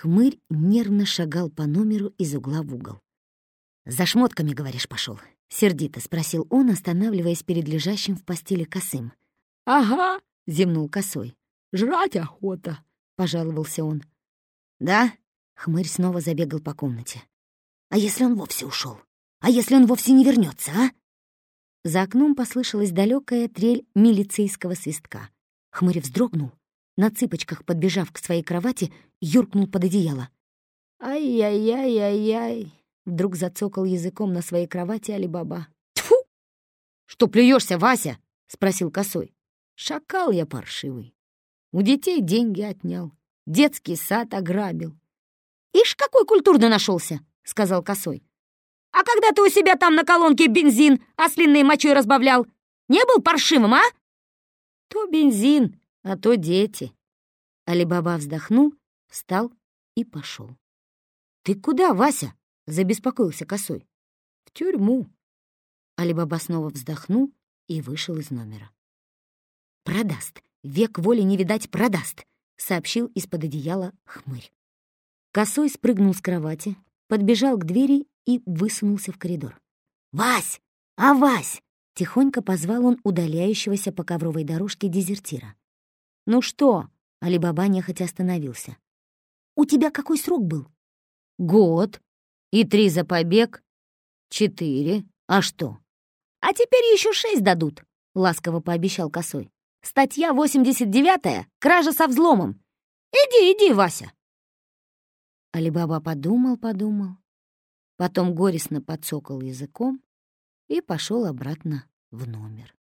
Хмырь нервно шагал по номеру из угла в угол. «За шмотками, говоришь, пошел? сердито спросил он, останавливаясь перед лежащим в постели косым. «Ага», — зевнул косой. «Жрать охота», — пожаловался он. «Да?» — хмырь снова забегал по комнате. «А если он вовсе ушел? А если он вовсе не вернется, а?» За окном послышалась далекая трель милицейского свистка. Хмырь вздрогнул, на цыпочках подбежав к своей кровати, юркнул под одеяло. «Ай-яй-яй-яй-яй!» Вдруг зацокал языком на своей кровати Алибаба. Тьфу! «Что плюешься, Вася?» — спросил косой. «Шакал я паршивый. У детей деньги отнял, детский сад ограбил». «Ишь, какой культурно нашелся, сказал косой. «А когда ты у себя там на колонке бензин ослиной мочой разбавлял, не был паршивым, а?» «То бензин, а то дети». Алибаба вздохнул, встал и пошел. «Ты куда, Вася?» — забеспокоился косой. «В тюрьму». Алибаба снова вздохнул и вышел из номера. «Продаст. Век воли не видать, продаст», — сообщил из-под одеяла хмырь. Косой спрыгнул с кровати, подбежал к двери и высунулся в коридор. «Вась! А Вась!» — тихонько позвал он удаляющегося по ковровой дорожке дезертира. «Ну что?» — Алибаба нехотя остановился. «У тебя какой срок был?» «Год. И три за побег. Четыре. А что?» «А теперь еще шесть дадут», — ласково пообещал Косой. «Статья 89-я — кража со взломом. Иди, иди, Вася». Алибаба подумал-подумал, потом горестно подсокал языком и пошел обратно в номер.